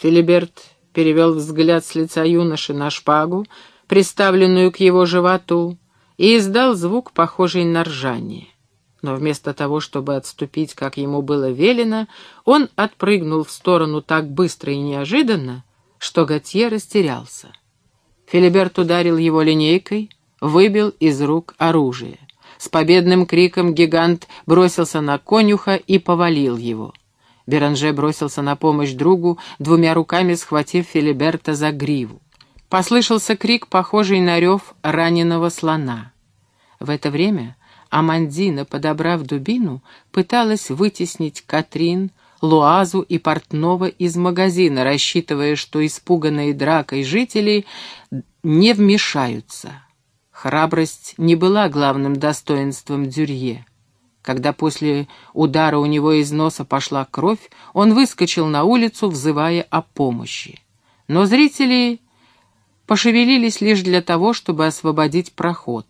Филиберт перевел взгляд с лица юноши на шпагу, приставленную к его животу, и издал звук, похожий на ржание. Но вместо того, чтобы отступить, как ему было велено, он отпрыгнул в сторону так быстро и неожиданно, что Готье растерялся. Филиберт ударил его линейкой, выбил из рук оружие. С победным криком гигант бросился на конюха и повалил его. Беранже бросился на помощь другу, двумя руками схватив Филиберта за гриву. Послышался крик, похожий на рев раненого слона. В это время Амандина, подобрав дубину, пыталась вытеснить Катрин, Луазу и Портнова из магазина, рассчитывая, что испуганные дракой жители не вмешаются. Храбрость не была главным достоинством Дюрье. Когда после удара у него из носа пошла кровь, он выскочил на улицу, взывая о помощи. Но зрители пошевелились лишь для того, чтобы освободить проход.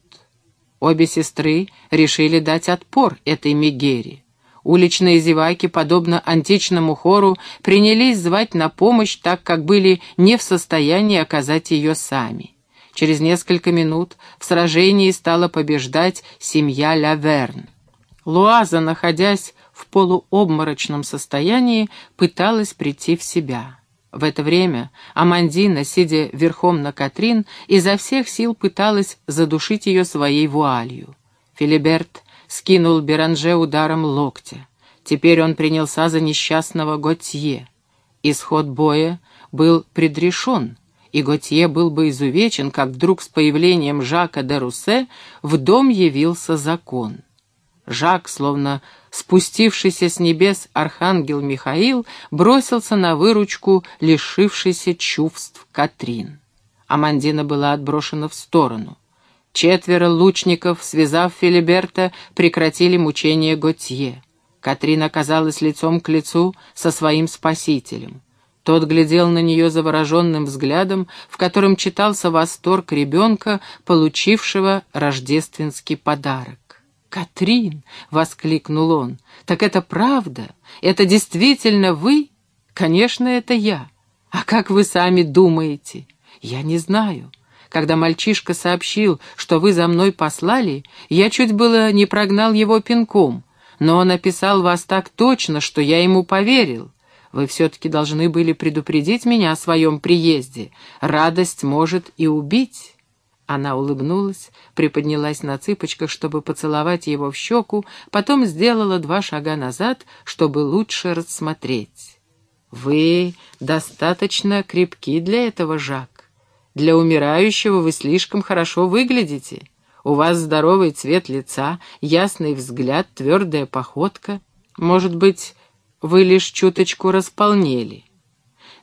Обе сестры решили дать отпор этой Мегере. Уличные зеваки, подобно античному хору, принялись звать на помощь, так как были не в состоянии оказать ее сами. Через несколько минут в сражении стала побеждать семья Лаверн. Луаза, находясь в полуобморочном состоянии, пыталась прийти в себя. В это время Амандина, сидя верхом на Катрин, изо всех сил пыталась задушить ее своей вуалью. Филиберт скинул Беранже ударом локтя. Теперь он принялся за несчастного Готье. Исход боя был предрешен, и Готье был бы изувечен, как вдруг с появлением Жака де Руссе в дом явился закон. Жак, словно спустившийся с небес архангел Михаил, бросился на выручку лишившейся чувств Катрин. Амандина была отброшена в сторону. Четверо лучников, связав Филиберта, прекратили мучение Готье. Катрин оказалась лицом к лицу со своим спасителем. Тот глядел на нее завороженным взглядом, в котором читался восторг ребенка, получившего рождественский подарок. «Катрин!» — воскликнул он. «Так это правда? Это действительно вы?» «Конечно, это я. А как вы сами думаете?» «Я не знаю. Когда мальчишка сообщил, что вы за мной послали, я чуть было не прогнал его пинком, но он описал вас так точно, что я ему поверил. Вы все-таки должны были предупредить меня о своем приезде. Радость может и убить». Она улыбнулась, приподнялась на цыпочках, чтобы поцеловать его в щеку, потом сделала два шага назад, чтобы лучше рассмотреть. «Вы достаточно крепки для этого, Жак. Для умирающего вы слишком хорошо выглядите. У вас здоровый цвет лица, ясный взгляд, твердая походка. Может быть, вы лишь чуточку располнели».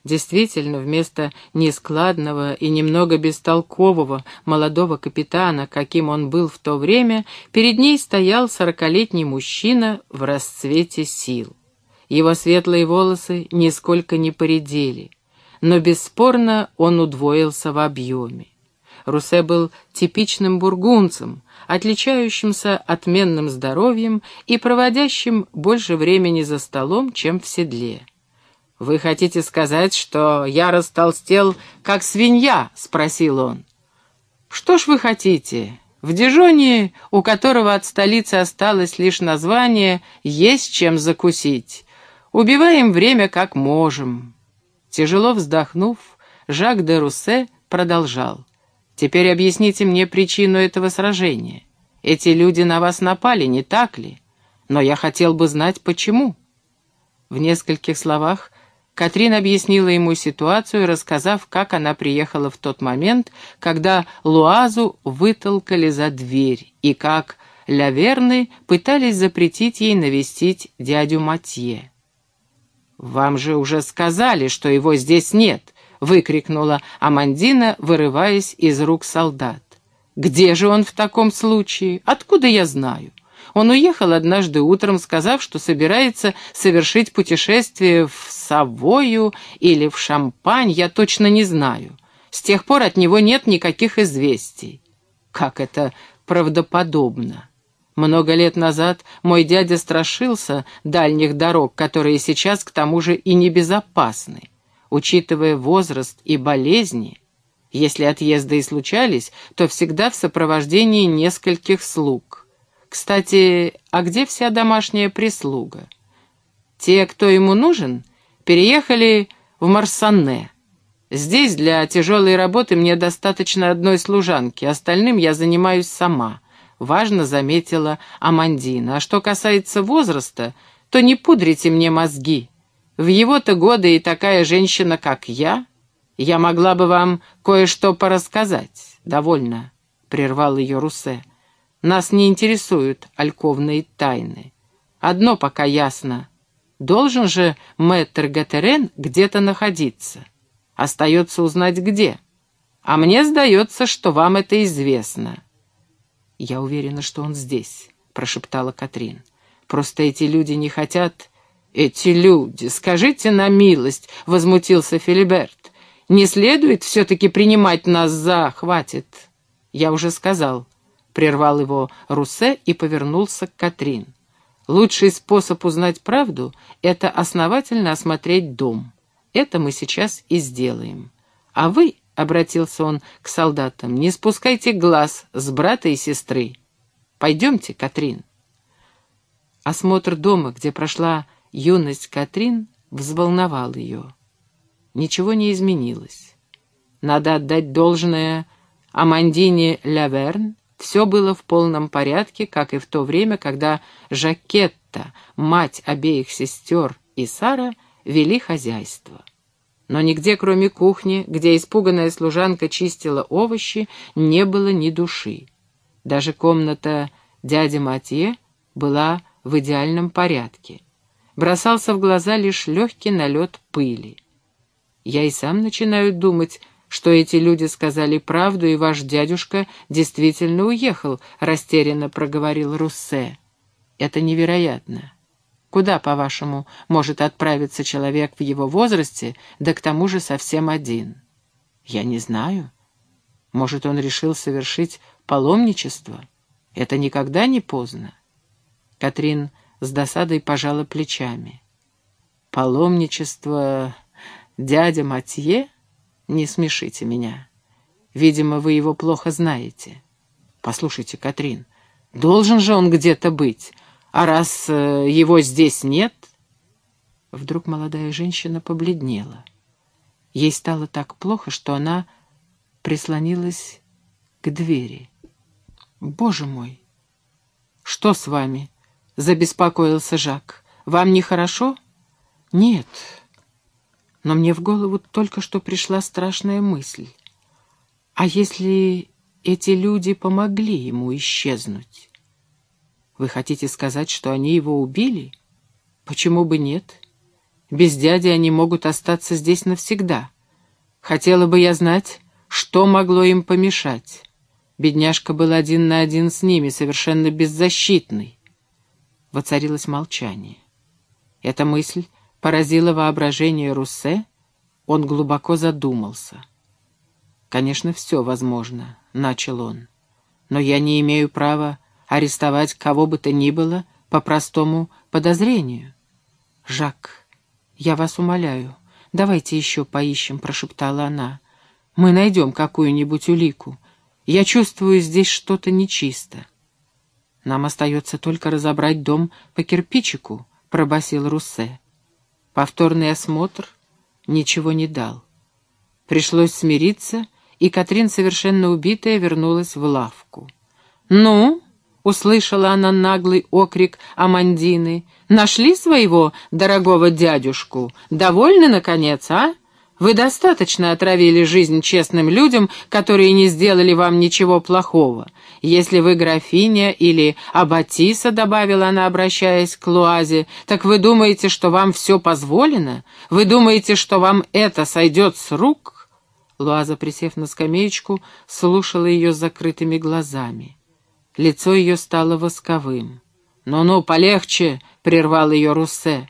Действительно, вместо нескладного и немного бестолкового молодого капитана, каким он был в то время, перед ней стоял сорокалетний мужчина в расцвете сил. Его светлые волосы нисколько не поредели, но бесспорно он удвоился в объеме. Русе был типичным бургунцем, отличающимся отменным здоровьем и проводящим больше времени за столом, чем в седле. «Вы хотите сказать, что я растолстел, как свинья?» — спросил он. «Что ж вы хотите? В Дижоне, у которого от столицы осталось лишь название, есть чем закусить. Убиваем время как можем». Тяжело вздохнув, Жак де Руссе продолжал. «Теперь объясните мне причину этого сражения. Эти люди на вас напали, не так ли? Но я хотел бы знать, почему». В нескольких словах Катрин объяснила ему ситуацию, рассказав, как она приехала в тот момент, когда Луазу вытолкали за дверь, и как Лаверны пытались запретить ей навестить дядю Матье. «Вам же уже сказали, что его здесь нет!» — выкрикнула Амандина, вырываясь из рук солдат. «Где же он в таком случае? Откуда я знаю? Он уехал однажды утром, сказав, что собирается совершить путешествие в Савою или в Шампань, я точно не знаю. С тех пор от него нет никаких известий. Как это правдоподобно. Много лет назад мой дядя страшился дальних дорог, которые сейчас к тому же и небезопасны. учитывая возраст и болезни, если отъезды и случались, то всегда в сопровождении нескольких слуг. Кстати, а где вся домашняя прислуга? Те, кто ему нужен, переехали в Марсанне. Здесь для тяжелой работы мне достаточно одной служанки, остальным я занимаюсь сама. Важно заметила Амандина. А что касается возраста, то не пудрите мне мозги. В его-то годы и такая женщина, как я, я могла бы вам кое-что порассказать. Довольно, — прервал ее Русе. Нас не интересуют альковные тайны. Одно пока ясно. Должен же мэтр Гатерен где-то находиться. Остается узнать, где. А мне сдается, что вам это известно. Я уверена, что он здесь, — прошептала Катрин. Просто эти люди не хотят... «Эти люди, скажите на милость», — возмутился Филиберт. «Не следует все-таки принимать нас за... Хватит!» «Я уже сказал», — прервал его Руссе и повернулся к Катрин. «Лучший способ узнать правду — это основательно осмотреть дом. Это мы сейчас и сделаем. А вы, — обратился он к солдатам, — не спускайте глаз с брата и сестры. Пойдемте, Катрин». Осмотр дома, где прошла Юность Катрин взволновала ее. Ничего не изменилось. Надо отдать должное Амандине Лаверн. Все было в полном порядке, как и в то время, когда Жакетта, мать обеих сестер и Сара вели хозяйство. Но нигде, кроме кухни, где испуганная служанка чистила овощи, не было ни души. Даже комната дяди Матье была в идеальном порядке бросался в глаза лишь легкий налет пыли. Я и сам начинаю думать, что эти люди сказали правду, и ваш дядюшка действительно уехал, — растерянно проговорил Руссе. Это невероятно. Куда, по-вашему, может отправиться человек в его возрасте, да к тому же совсем один? Я не знаю. Может, он решил совершить паломничество? Это никогда не поздно. Катрин с досадой пожала плечами. «Паломничество дядя Матье? Не смешите меня. Видимо, вы его плохо знаете. Послушайте, Катрин, должен же он где-то быть, а раз э, его здесь нет...» Вдруг молодая женщина побледнела. Ей стало так плохо, что она прислонилась к двери. «Боже мой! Что с вами?» — забеспокоился Жак. «Вам нехорошо?» «Нет». Но мне в голову только что пришла страшная мысль. А если эти люди помогли ему исчезнуть? Вы хотите сказать, что они его убили? Почему бы нет? Без дяди они могут остаться здесь навсегда. Хотела бы я знать, что могло им помешать. Бедняжка был один на один с ними, совершенно беззащитный. Воцарилось молчание. Эта мысль поразила воображение Руссе, он глубоко задумался. «Конечно, все возможно», — начал он. «Но я не имею права арестовать кого бы то ни было по простому подозрению». «Жак, я вас умоляю, давайте еще поищем», — прошептала она. «Мы найдем какую-нибудь улику. Я чувствую здесь что-то нечисто». «Нам остается только разобрать дом по кирпичику», — пробасил Руссе. Повторный осмотр ничего не дал. Пришлось смириться, и Катрин, совершенно убитая, вернулась в лавку. «Ну?» — услышала она наглый окрик Амандины. «Нашли своего дорогого дядюшку? Довольны, наконец, а?» Вы достаточно отравили жизнь честным людям, которые не сделали вам ничего плохого. Если вы графиня или аббатиса, — добавила она, обращаясь к Луазе, — так вы думаете, что вам все позволено? Вы думаете, что вам это сойдет с рук?» Луаза, присев на скамеечку, слушала ее закрытыми глазами. Лицо ее стало восковым. «Ну-ну, полегче!» — прервал ее Руссе.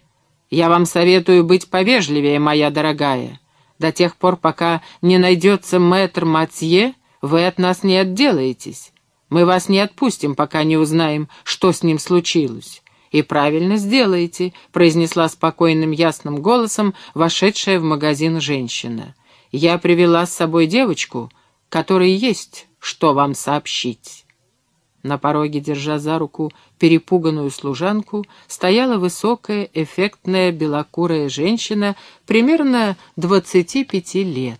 «Я вам советую быть повежливее, моя дорогая». До тех пор, пока не найдется мэтр Матье, вы от нас не отделаетесь. Мы вас не отпустим, пока не узнаем, что с ним случилось. «И правильно сделаете», — произнесла спокойным ясным голосом вошедшая в магазин женщина. «Я привела с собой девочку, которой есть что вам сообщить». На пороге, держа за руку перепуганную служанку, стояла высокая, эффектная белокурая женщина примерно двадцати пяти лет.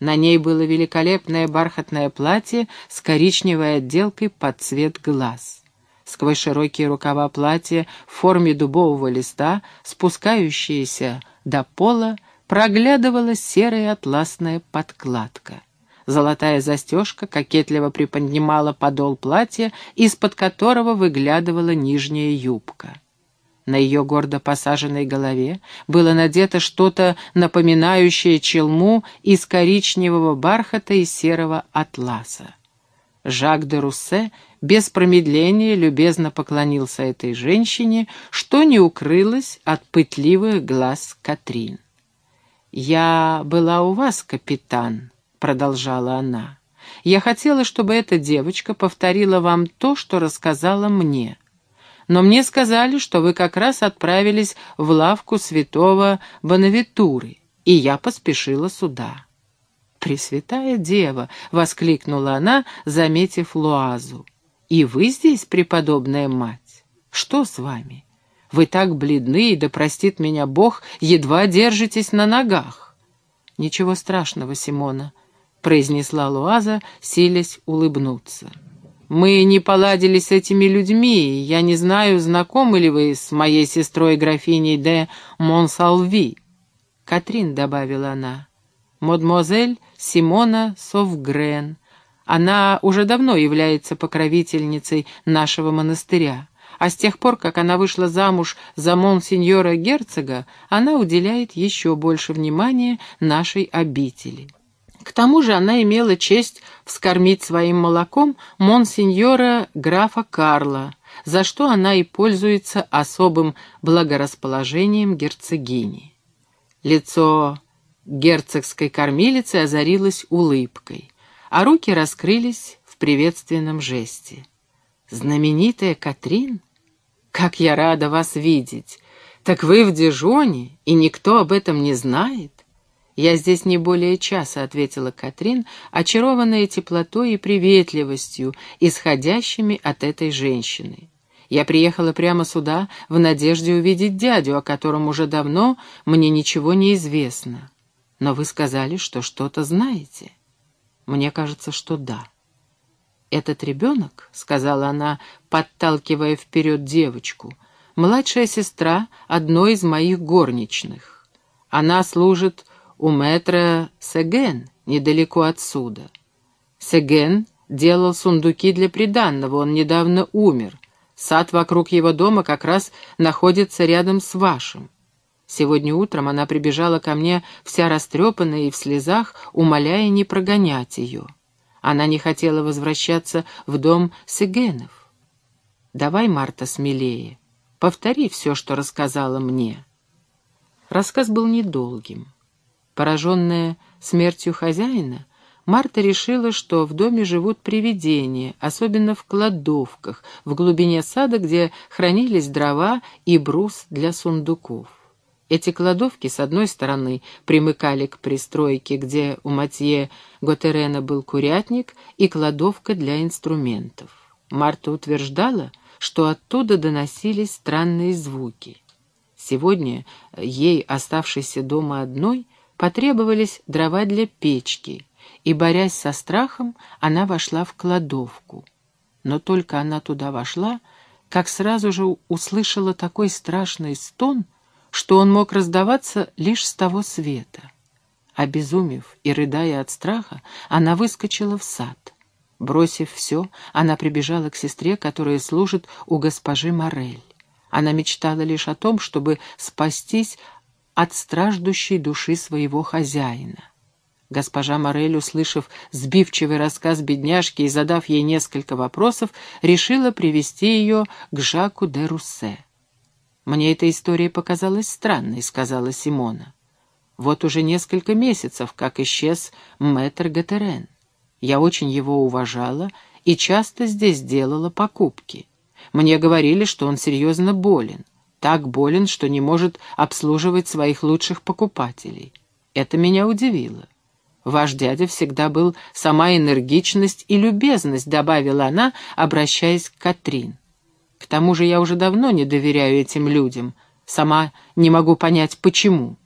На ней было великолепное бархатное платье с коричневой отделкой под цвет глаз. Сквозь широкие рукава платья в форме дубового листа, спускающиеся до пола, проглядывала серая атласная подкладка. Золотая застежка кокетливо приподнимала подол платья, из-под которого выглядывала нижняя юбка. На ее гордо посаженной голове было надето что-то напоминающее челму из коричневого бархата и серого атласа. Жак де Руссе без промедления любезно поклонился этой женщине, что не укрылось от пытливых глаз Катрин. «Я была у вас, капитан», — продолжала она. «Я хотела, чтобы эта девочка повторила вам то, что рассказала мне. Но мне сказали, что вы как раз отправились в лавку святого Бонавитуры, и я поспешила сюда». «Пресвятая Дева!» — воскликнула она, заметив Луазу. «И вы здесь, преподобная мать? Что с вами? Вы так бледны, и да простит меня Бог, едва держитесь на ногах». «Ничего страшного, Симона», произнесла Луаза, силясь улыбнуться. «Мы не поладили с этими людьми, я не знаю, знакомы ли вы с моей сестрой графиней де Монсалви». «Катрин», — добавила она, — «мадемуазель Симона Совгрен. Она уже давно является покровительницей нашего монастыря, а с тех пор, как она вышла замуж за монсеньора-герцога, она уделяет еще больше внимания нашей обители». Тому же она имела честь вскормить своим молоком монсеньора графа Карла, за что она и пользуется особым благорасположением герцогини. Лицо герцогской кормилицы озарилось улыбкой, а руки раскрылись в приветственном жесте. «Знаменитая Катрин? Как я рада вас видеть! Так вы в Дижоне, и никто об этом не знает?» «Я здесь не более часа», — ответила Катрин, очарованная теплотой и приветливостью, исходящими от этой женщины. «Я приехала прямо сюда в надежде увидеть дядю, о котором уже давно мне ничего не известно. Но вы сказали, что что-то знаете. Мне кажется, что да». «Этот ребенок», — сказала она, подталкивая вперед девочку, — «младшая сестра одной из моих горничных. Она служит у мэтра Сеген, недалеко отсюда. Сеген делал сундуки для приданного, он недавно умер. Сад вокруг его дома как раз находится рядом с вашим. Сегодня утром она прибежала ко мне вся растрепанная и в слезах, умоляя не прогонять ее. Она не хотела возвращаться в дом Сегенов. «Давай, Марта, смелее. Повтори все, что рассказала мне». Рассказ был недолгим. Пораженная смертью хозяина, Марта решила, что в доме живут привидения, особенно в кладовках, в глубине сада, где хранились дрова и брус для сундуков. Эти кладовки, с одной стороны, примыкали к пристройке, где у Матье Готерена был курятник и кладовка для инструментов. Марта утверждала, что оттуда доносились странные звуки. Сегодня ей, оставшейся дома одной, потребовались дрова для печки, и, борясь со страхом, она вошла в кладовку. Но только она туда вошла, как сразу же услышала такой страшный стон, что он мог раздаваться лишь с того света. Обезумев и рыдая от страха, она выскочила в сад. Бросив все, она прибежала к сестре, которая служит у госпожи Морель. Она мечтала лишь о том, чтобы спастись от страждущей души своего хозяина. Госпожа Морель, услышав сбивчивый рассказ бедняжки и задав ей несколько вопросов, решила привести ее к Жаку де Руссе. «Мне эта история показалась странной», — сказала Симона. «Вот уже несколько месяцев, как исчез мэтр Гатерен. Я очень его уважала и часто здесь делала покупки. Мне говорили, что он серьезно болен. Так болен, что не может обслуживать своих лучших покупателей. Это меня удивило. Ваш дядя всегда был сама энергичность и любезность, добавила она, обращаясь к Катрин. К тому же я уже давно не доверяю этим людям, сама не могу понять, почему.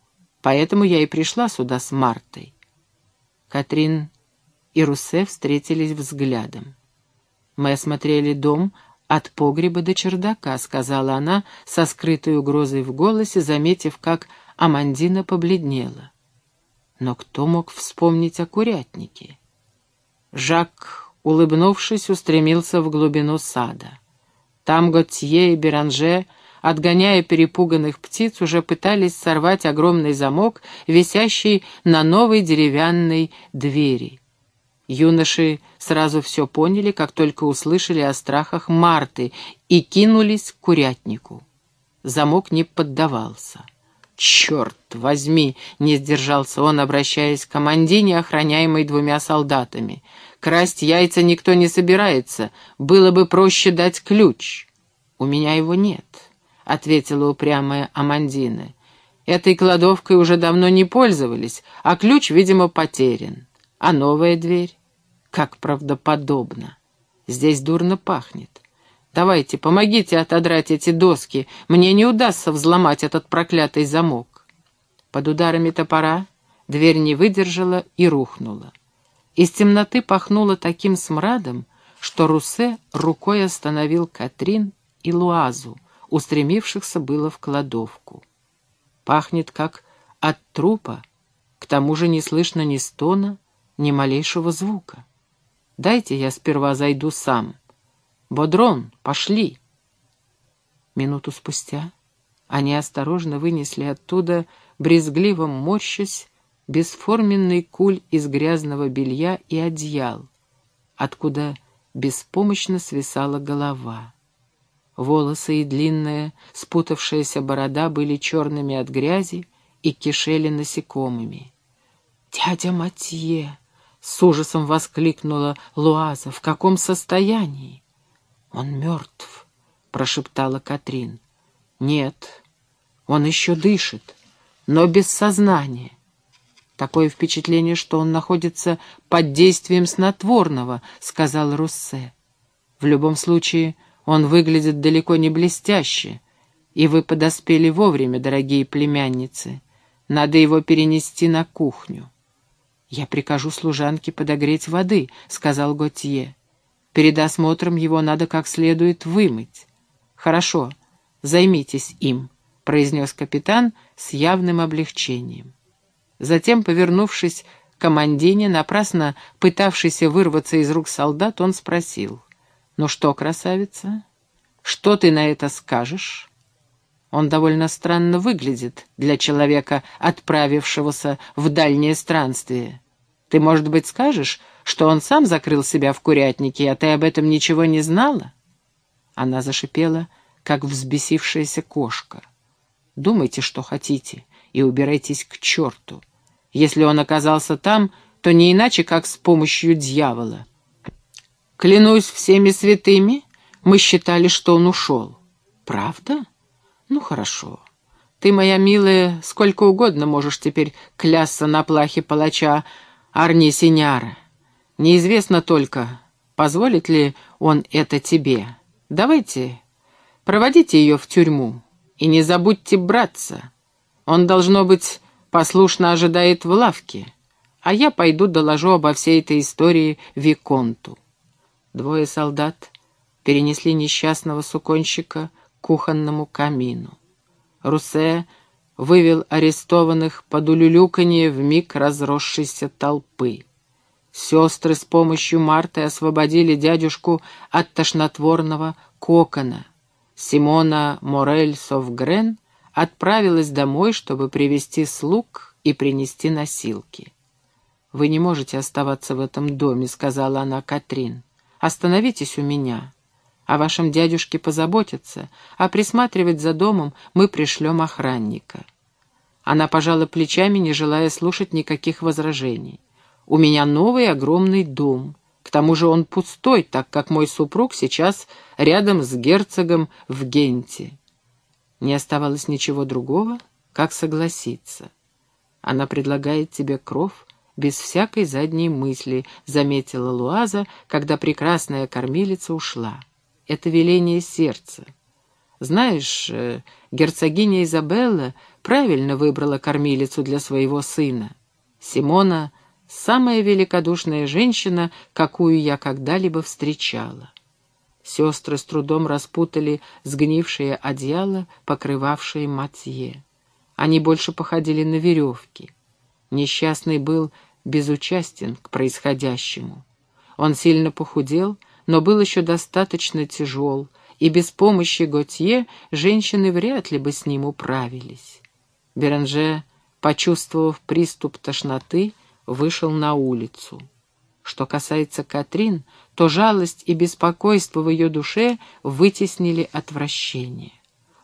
Поэтому я и пришла сюда с Мартой. Катрин и Руссе встретились взглядом. Мы осмотрели дом от погреба до чердака, сказала она со скрытой угрозой в голосе, заметив, как Амандина побледнела. Но кто мог вспомнить о курятнике? Жак, улыбнувшись, устремился в глубину сада. Там Готье и Беранже, отгоняя перепуганных птиц, уже пытались сорвать огромный замок, висящий на новой деревянной двери. Юноши сразу все поняли, как только услышали о страхах Марты, и кинулись к курятнику. Замок не поддавался. «Черт возьми!» — не сдержался он, обращаясь к командине, охраняемой двумя солдатами. «Красть яйца никто не собирается. Было бы проще дать ключ». «У меня его нет», — ответила упрямая Амандина. «Этой кладовкой уже давно не пользовались, а ключ, видимо, потерян. А новая дверь?» Как правдоподобно. Здесь дурно пахнет. Давайте, помогите отодрать эти доски. Мне не удастся взломать этот проклятый замок. Под ударами топора дверь не выдержала и рухнула. Из темноты пахнуло таким смрадом, что Русе рукой остановил Катрин и Луазу, устремившихся было в кладовку. Пахнет, как от трупа, к тому же не слышно ни стона, ни малейшего звука. Дайте я сперва зайду сам. Бодрон, пошли. Минуту спустя они осторожно вынесли оттуда, брезгливо морщась, бесформенный куль из грязного белья и одеял, откуда беспомощно свисала голова. Волосы и длинная, спутавшаяся борода были черными от грязи и кишели насекомыми. «Дядя Матье!» С ужасом воскликнула Луаза. «В каком состоянии?» «Он мертв», — прошептала Катрин. «Нет, он еще дышит, но без сознания. Такое впечатление, что он находится под действием снотворного», — сказал Руссе. «В любом случае, он выглядит далеко не блестяще, и вы подоспели вовремя, дорогие племянницы. Надо его перенести на кухню». «Я прикажу служанке подогреть воды», — сказал Готье. «Перед осмотром его надо как следует вымыть». «Хорошо, займитесь им», — произнес капитан с явным облегчением. Затем, повернувшись к командине, напрасно пытавшийся вырваться из рук солдат, он спросил. «Ну что, красавица, что ты на это скажешь?» Он довольно странно выглядит для человека, отправившегося в дальнее странствие. Ты, может быть, скажешь, что он сам закрыл себя в курятнике, а ты об этом ничего не знала?» Она зашипела, как взбесившаяся кошка. «Думайте, что хотите, и убирайтесь к черту. Если он оказался там, то не иначе, как с помощью дьявола. Клянусь всеми святыми, мы считали, что он ушел. Правда?» «Ну, хорошо. Ты, моя милая, сколько угодно можешь теперь клясться на плахе палача Арни Синяра. Неизвестно только, позволит ли он это тебе. Давайте, проводите ее в тюрьму. И не забудьте браться. Он, должно быть, послушно ожидает в лавке, а я пойду доложу обо всей этой истории Виконту». Двое солдат перенесли несчастного суконщика кухонному камину. Русе вывел арестованных под улюлюканье вмиг разросшейся толпы. Сестры с помощью Марты освободили дядюшку от тошнотворного кокона. Симона Морель Совгрен отправилась домой, чтобы привести слуг и принести носилки. «Вы не можете оставаться в этом доме», — сказала она Катрин. «Остановитесь у меня. О вашем дядюшке позаботятся, а присматривать за домом мы пришлем охранника». Она пожала плечами, не желая слушать никаких возражений. «У меня новый огромный дом. К тому же он пустой, так как мой супруг сейчас рядом с герцогом в Генте. Не оставалось ничего другого, как согласиться. Она предлагает тебе кров без всякой задней мысли, заметила Луаза, когда прекрасная кормилица ушла. Это веление сердца. Знаешь, э, герцогиня Изабелла правильно выбрала кормилицу для своего сына. Симона — самая великодушная женщина, какую я когда-либо встречала. Сестры с трудом распутали сгнившее одеяло, покрывавшее Матье. Они больше походили на веревки. Несчастный был безучастен к происходящему. Он сильно похудел, но был еще достаточно тяжел, и без помощи Готье женщины вряд ли бы с ним управились. Беранже, почувствовав приступ тошноты, вышел на улицу. Что касается Катрин, то жалость и беспокойство в ее душе вытеснили отвращение.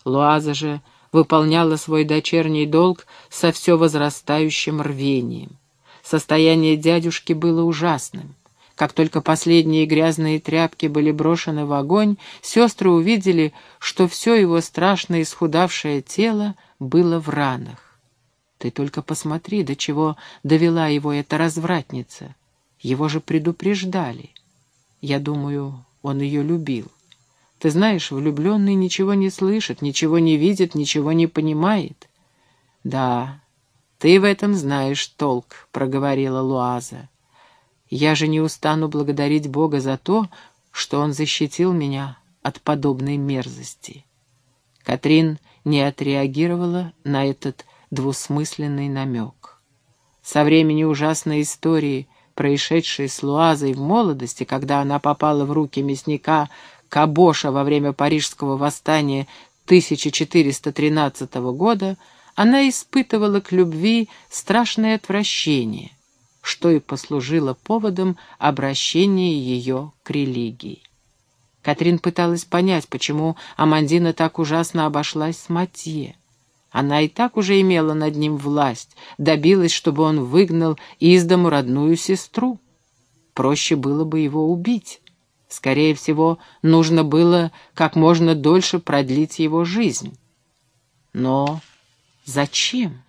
Луаза же выполняла свой дочерний долг со все возрастающим рвением. Состояние дядюшки было ужасным. Как только последние грязные тряпки были брошены в огонь, сестры увидели, что все его страшно исхудавшее тело было в ранах. Ты только посмотри, до чего довела его эта развратница. Его же предупреждали. Я думаю, он ее любил. Ты знаешь, влюбленный ничего не слышит, ничего не видит, ничего не понимает. Да, ты в этом знаешь толк, — проговорила Луаза. Я же не устану благодарить Бога за то, что Он защитил меня от подобной мерзости. Катрин не отреагировала на этот двусмысленный намек. Со времени ужасной истории, происшедшей с Луазой в молодости, когда она попала в руки мясника Кабоша во время Парижского восстания 1413 года, она испытывала к любви страшное отвращение, что и послужило поводом обращения ее к религии. Катрин пыталась понять, почему Амандина так ужасно обошлась с Матье. Она и так уже имела над ним власть, добилась, чтобы он выгнал из дому родную сестру. Проще было бы его убить. Скорее всего, нужно было как можно дольше продлить его жизнь. Но зачем?